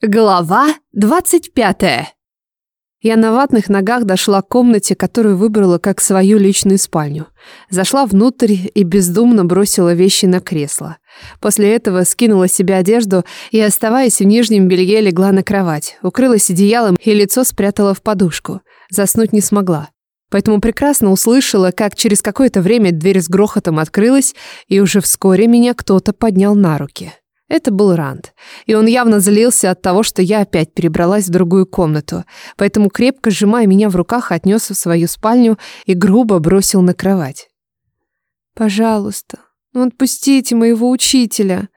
Глава 25. Я на ватных ногах дошла к комнате, которую выбрала как свою личную спальню. Зашла внутрь и бездумно бросила вещи на кресло. После этого скинула себе одежду и, оставаясь в нижнем белье, легла на кровать, укрылась одеялом и лицо спрятала в подушку. Заснуть не смогла. Поэтому прекрасно услышала, как через какое-то время дверь с грохотом открылась, и уже вскоре меня кто-то поднял на руки. Это был Ранд, и он явно залился от того, что я опять перебралась в другую комнату, поэтому, крепко сжимая меня в руках, отнес в свою спальню и грубо бросил на кровать. «Пожалуйста, ну отпустите моего учителя!»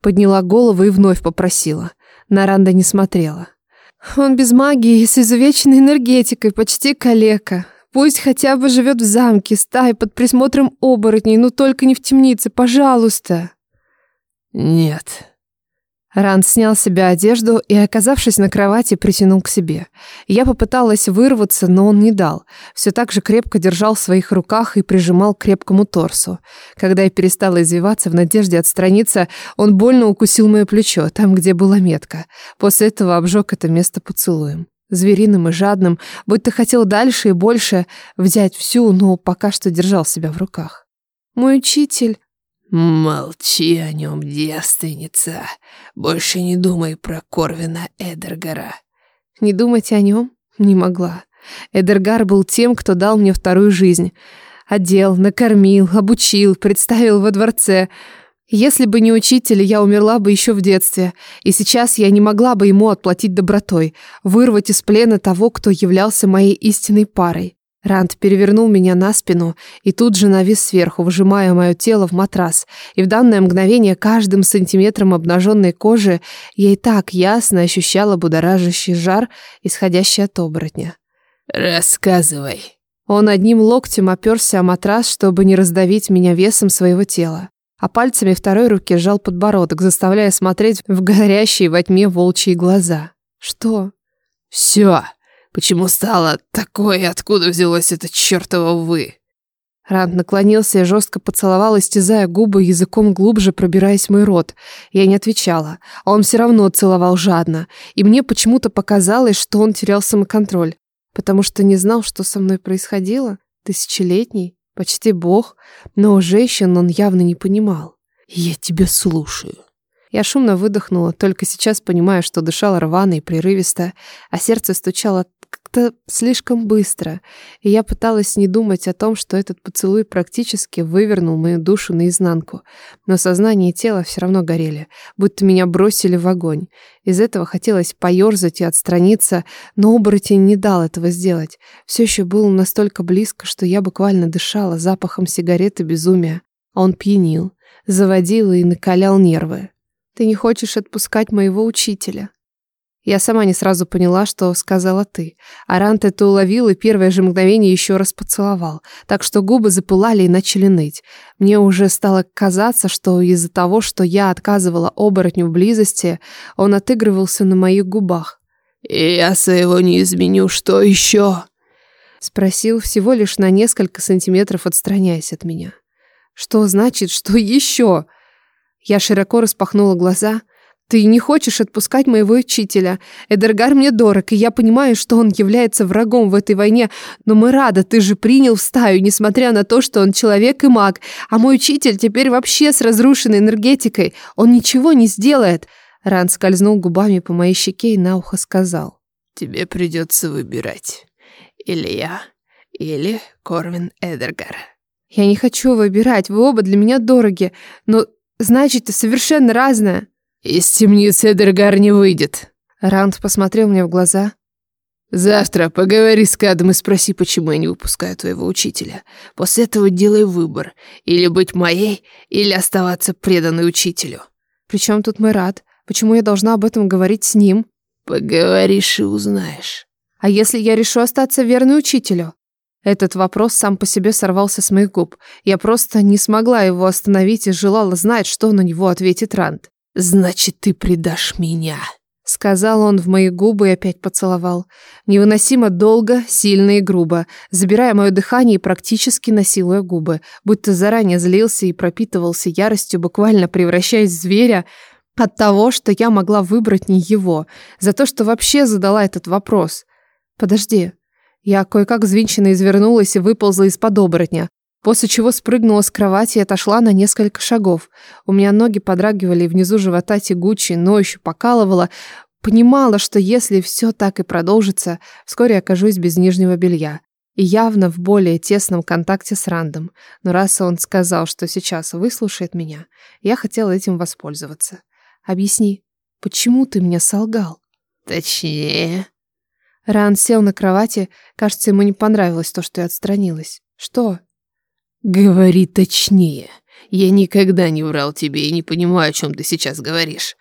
Подняла голову и вновь попросила. На Ранда не смотрела. «Он без магии, с изувеченной энергетикой, почти калека. Пусть хотя бы живет в замке, стае под присмотром оборотней, но только не в темнице, пожалуйста!» «Нет». Ран снял с себя одежду и, оказавшись на кровати, притянул к себе. Я попыталась вырваться, но он не дал. Все так же крепко держал в своих руках и прижимал к крепкому торсу. Когда я перестала извиваться в надежде отстраниться, он больно укусил мое плечо, там, где была метка. После этого обжег это место поцелуем. Звериным и жадным, будто хотел дальше и больше взять всю, но пока что держал себя в руках. «Мой учитель», Молчи о нем, девственница. Больше не думай про Корвина Эдергара. Не думать о нем не могла. Эдергар был тем, кто дал мне вторую жизнь. Одел, накормил, обучил, представил во дворце. Если бы не учитель, я умерла бы еще в детстве. И сейчас я не могла бы ему отплатить добротой, вырвать из плена того, кто являлся моей истинной парой. Рант перевернул меня на спину и тут же навис сверху, выжимая мое тело в матрас. И в данное мгновение каждым сантиметром обнаженной кожи я и так ясно ощущала будоражащий жар, исходящий от оборотня. «Рассказывай». Он одним локтем оперся о матрас, чтобы не раздавить меня весом своего тела, а пальцами второй руки сжал подбородок, заставляя смотреть в горящие во тьме волчьи глаза. «Что?» «Все!» Почему стало такое, откуда взялось это чертово «вы»?» Ранд наклонился и жестко поцеловал, истязая губы языком глубже, пробираясь в мой рот. Я не отвечала, а он все равно целовал жадно, и мне почему-то показалось, что он терял самоконтроль, потому что не знал, что со мной происходило. Тысячелетний, почти бог, но женщин он явно не понимал. «Я тебя слушаю». Я шумно выдохнула, только сейчас понимая, что дышала рвано и прерывисто, а сердце стучало как-то слишком быстро, и я пыталась не думать о том, что этот поцелуй практически вывернул мою душу наизнанку. Но сознание и тело все равно горели, будто меня бросили в огонь. Из этого хотелось поерзать и отстраниться, но оборотень не дал этого сделать. Все еще был настолько близко, что я буквально дышала запахом сигареты безумия. А он пьянил, заводил и накалял нервы. «Ты не хочешь отпускать моего учителя», я сама не сразу поняла, что сказала ты. Арант это уловил и первое же мгновение еще раз поцеловал, так что губы запылали и начали ныть. Мне уже стало казаться, что из-за того, что я отказывала оборотню в близости, он отыгрывался на моих губах. И «Я своего не изменю, что еще?» Спросил всего лишь на несколько сантиметров, отстраняясь от меня. «Что значит, что еще?» Я широко распахнула глаза, ты не хочешь отпускать моего учителя. Эдергар мне дорог, и я понимаю, что он является врагом в этой войне, но мы рады, ты же принял в стаю, несмотря на то, что он человек и маг, а мой учитель теперь вообще с разрушенной энергетикой. Он ничего не сделает». Ран скользнул губами по моей щеке и на ухо сказал. «Тебе придется выбирать. Или я, или Корвин Эдергар». «Я не хочу выбирать, вы оба для меня дороги, но значит, совершенно разное». Из темницы Эдергар не выйдет. Ранд посмотрел мне в глаза. Завтра поговори с Кадом и спроси, почему я не выпускаю твоего учителя. После этого делай выбор. Или быть моей, или оставаться преданной учителю. Причем тут мой рад. Почему я должна об этом говорить с ним? Поговоришь и узнаешь. А если я решу остаться верной учителю? Этот вопрос сам по себе сорвался с моих губ. Я просто не смогла его остановить и желала знать, что на него ответит Ранд. «Значит, ты предашь меня», — сказал он в мои губы и опять поцеловал. Невыносимо долго, сильно и грубо, забирая мое дыхание и практически насилуя губы, будто заранее злился и пропитывался яростью, буквально превращаясь в зверя, от того, что я могла выбрать не его, за то, что вообще задала этот вопрос. «Подожди». Я кое-как взвинченно извернулась и выползла из-под оборотня после чего спрыгнула с кровати и отошла на несколько шагов. У меня ноги подрагивали, внизу живота тягуче, но еще покалывала. Понимала, что если все так и продолжится, вскоре окажусь без нижнего белья. И явно в более тесном контакте с Рандом. Но раз он сказал, что сейчас выслушает меня, я хотела этим воспользоваться. «Объясни, почему ты мне солгал?» «Точнее...» Ран сел на кровати. Кажется, ему не понравилось то, что я отстранилась. «Что?» «Говори точнее. Я никогда не врал тебе и не понимаю, о чем ты сейчас говоришь».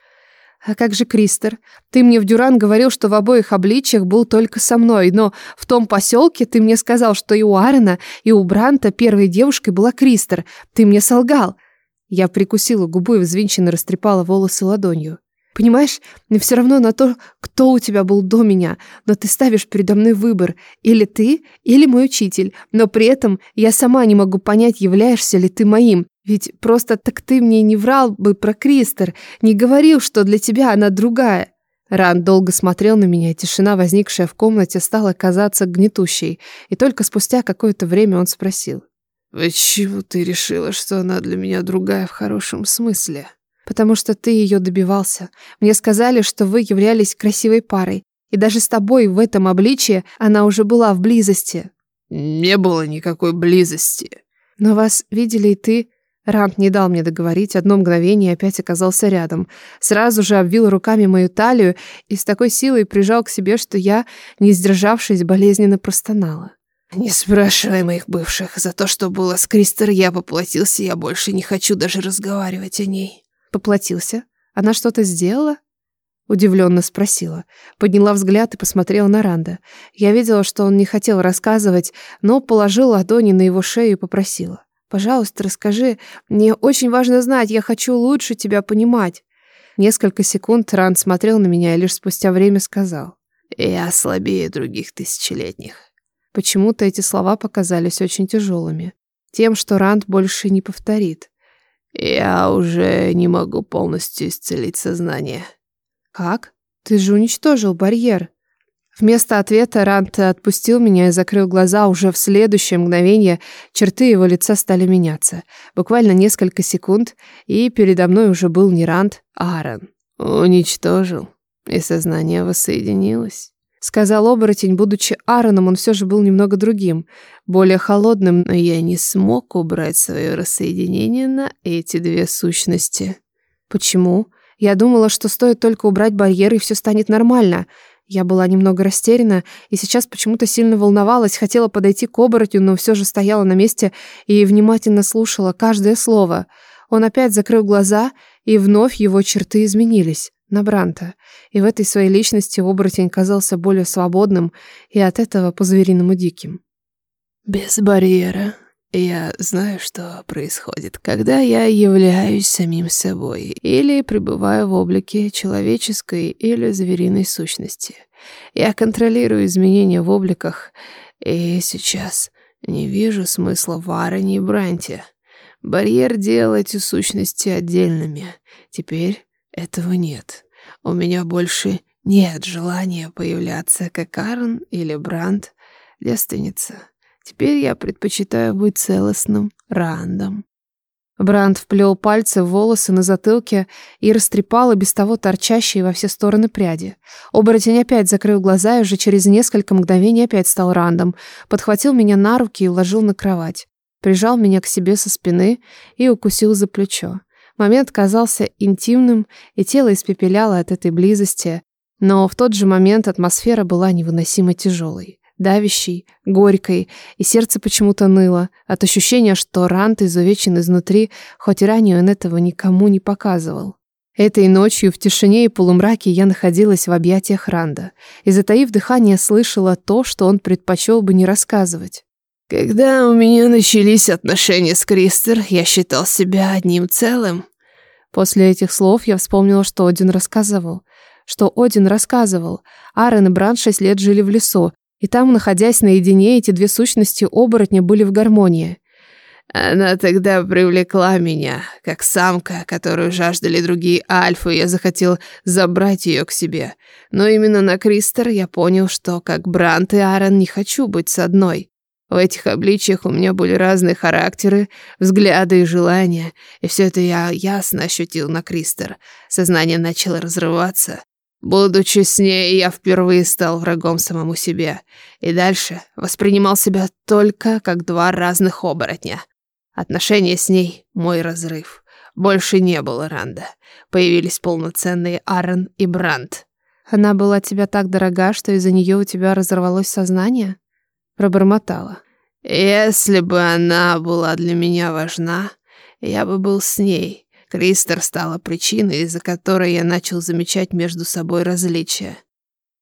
«А как же Кристер? Ты мне в Дюран говорил, что в обоих обличьях был только со мной, но в том поселке ты мне сказал, что и у Арена, и у Бранта первой девушкой была Кристер. Ты мне солгал». Я прикусила губу и взвинченно растрепала волосы ладонью. Понимаешь, но все равно на то, кто у тебя был до меня, но ты ставишь передо мной выбор. Или ты, или мой учитель. Но при этом я сама не могу понять, являешься ли ты моим. Ведь просто так ты мне не врал бы про Кристер, не говорил, что для тебя она другая. Ран долго смотрел на меня, тишина, возникшая в комнате, стала казаться гнетущей. И только спустя какое-то время он спросил. «Почему ты решила, что она для меня другая в хорошем смысле?» потому что ты ее добивался. Мне сказали, что вы являлись красивой парой, и даже с тобой в этом обличье она уже была в близости». «Не было никакой близости». «Но вас видели и ты...» Рант не дал мне договорить, одно мгновение опять оказался рядом. Сразу же обвил руками мою талию и с такой силой прижал к себе, что я, не сдержавшись, болезненно простонала. «Не спрашивай моих бывших. За то, что было с Кристер, я поплатился, я больше не хочу даже разговаривать о ней». Поплатился. Она что-то сделала? Удивленно спросила. Подняла взгляд и посмотрела на Ранда. Я видела, что он не хотел рассказывать, но положил ладони на его шею и попросила. «Пожалуйста, расскажи. Мне очень важно знать. Я хочу лучше тебя понимать». Несколько секунд Ранд смотрел на меня и лишь спустя время сказал. «Я слабее других тысячелетних». Почему-то эти слова показались очень тяжелыми. Тем, что Ранд больше не повторит. Я уже не могу полностью исцелить сознание. Как? Ты же уничтожил барьер. Вместо ответа Рант отпустил меня и закрыл глаза. Уже в следующее мгновение черты его лица стали меняться. Буквально несколько секунд, и передо мной уже был не Рант, а Аарон. Уничтожил, и сознание воссоединилось. Сказал оборотень, будучи Аароном, он все же был немного другим, более холодным, но я не смог убрать свое рассоединение на эти две сущности. Почему? Я думала, что стоит только убрать барьеры, и все станет нормально. Я была немного растеряна и сейчас почему-то сильно волновалась, хотела подойти к оборотню, но все же стояла на месте и внимательно слушала каждое слово. Он опять закрыл глаза, и вновь его черты изменились на Бранта, и в этой своей личности оборотень казался более свободным и от этого по-звериному диким. «Без барьера. Я знаю, что происходит, когда я являюсь самим собой или пребываю в облике человеческой или звериной сущности. Я контролирую изменения в обликах, и сейчас не вижу смысла в Арене и Бранте». Барьер делать у сущности отдельными. Теперь этого нет. У меня больше нет желания появляться как Арн или Бранд, девственница. Теперь я предпочитаю быть целостным Рандом. Бранд вплел пальцы в волосы на затылке и растрепал и без того торчащие во все стороны пряди. Оборотень опять закрыл глаза и уже через несколько мгновений опять стал рандом, подхватил меня на руки и уложил на кровать. Прижал меня к себе со спины и укусил за плечо. Момент казался интимным, и тело испепеляло от этой близости, но в тот же момент атмосфера была невыносимо тяжелой, давящей, горькой, и сердце почему-то ныло от ощущения, что Рант изувечен изнутри, хоть и ранее он этого никому не показывал. Этой ночью в тишине и полумраке я находилась в объятиях Ранда и, затаив дыхание, слышала то, что он предпочел бы не рассказывать. Когда у меня начались отношения с Кристер, я считал себя одним целым. После этих слов я вспомнила, что Один рассказывал. Что Один рассказывал. Аарон и Бран шесть лет жили в лесу, и там, находясь наедине, эти две сущности оборотня были в гармонии. Она тогда привлекла меня, как самка, которую жаждали другие альфы, я захотел забрать ее к себе. Но именно на Кристер я понял, что, как Брант и Аарон не хочу быть с одной. В этих обличиях у меня были разные характеры, взгляды и желания, и все это я ясно ощутил на Кристер. Сознание начало разрываться. Будучи с ней, я впервые стал врагом самому себе, и дальше воспринимал себя только как два разных оборотня. Отношения с ней — мой разрыв. Больше не было Ранда. Появились полноценные Аарон и Бранд. Она была тебе так дорога, что из-за нее у тебя разорвалось сознание? пробормотала. «Если бы она была для меня важна, я бы был с ней». Кристер стала причиной, из-за которой я начал замечать между собой различия.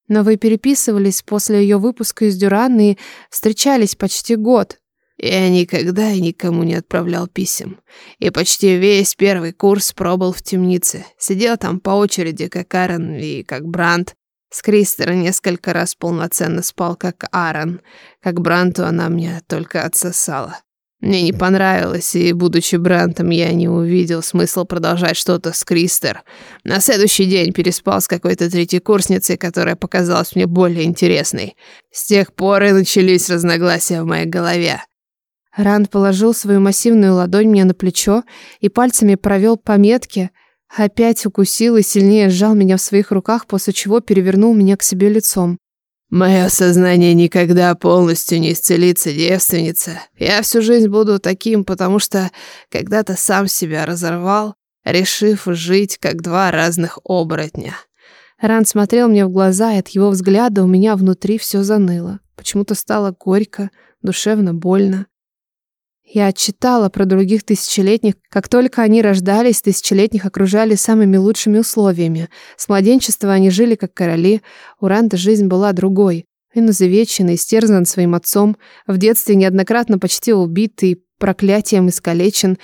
Но вы переписывались после ее выпуска из Дюрана и встречались почти год. Я никогда и никому не отправлял писем. И почти весь первый курс пробыл в темнице. Сидел там по очереди, как Карен и как Бранд. Скрейстеры несколько раз полноценно спал, как Аарон, как Бранту она мне только отсосала. Мне не понравилось, и, будучи Брантом, я не увидел смысла продолжать что-то с Кристер. На следующий день переспал с какой-то третьей курсницей, которая показалась мне более интересной. С тех пор и начались разногласия в моей голове. Ранд положил свою массивную ладонь мне на плечо и пальцами провел по метке — Опять укусил и сильнее сжал меня в своих руках, после чего перевернул меня к себе лицом. «Мое сознание никогда полностью не исцелится, девственница. Я всю жизнь буду таким, потому что когда-то сам себя разорвал, решив жить как два разных оборотня». Ран смотрел мне в глаза, и от его взгляда у меня внутри все заныло. Почему-то стало горько, душевно больно. Я читала про других тысячелетних, как только они рождались, тысячелетних окружали самыми лучшими условиями. С младенчества они жили как короли, у Ранды жизнь была другой. Он и стерзан своим отцом, в детстве неоднократно почти убит и проклятием искалечен.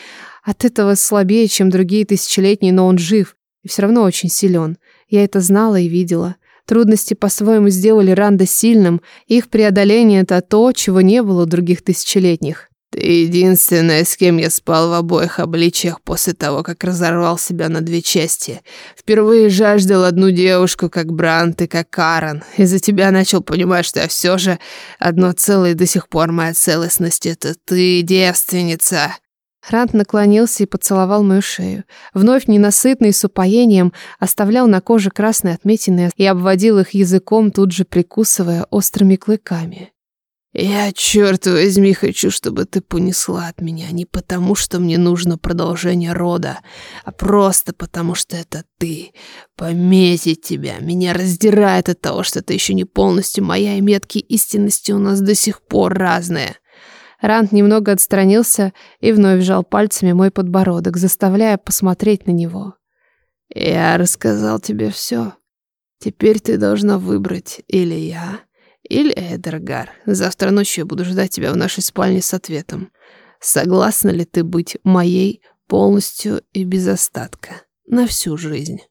От этого слабее, чем другие тысячелетние, но он жив и все равно очень силен. Я это знала и видела. Трудности по-своему сделали Ранда сильным, их преодоление – это то, чего не было у других тысячелетних единственная, с кем я спал в обоих обличиях после того, как разорвал себя на две части. Впервые жаждал одну девушку, как Брант и как Карен. Из-за тебя начал понимать, что я все же одно целое до сих пор моя целостность — это ты, девственница». Рант наклонился и поцеловал мою шею. Вновь ненасытный, с упоением, оставлял на коже красные отметины и обводил их языком, тут же прикусывая острыми клыками. Я, черт возьми, хочу, чтобы ты понесла от меня не потому, что мне нужно продолжение рода, а просто потому, что это ты. Пометить тебя. Меня раздирает от того, что ты еще не полностью моя, и метки истинности у нас до сих пор разные. Рант немного отстранился и вновь жал пальцами мой подбородок, заставляя посмотреть на него. «Я рассказал тебе все. Теперь ты должна выбрать или я, или, Эдергар, завтра ночью я буду ждать тебя в нашей спальне с ответом. Согласна ли ты быть моей полностью и без остатка на всю жизнь?»